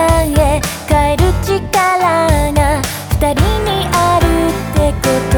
へ。帰る力が二人にあるってこと。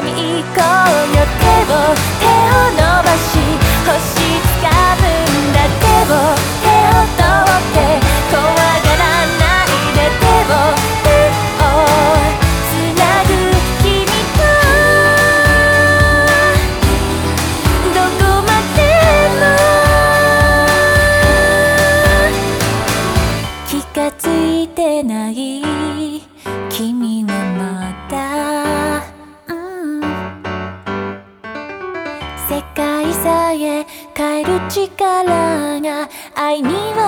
に行こうよ手を手を伸ばし星掴むんだ手を手を通って怖がらないで手を手をつなぐ君とどこまでも気がついてないへ変える力が愛には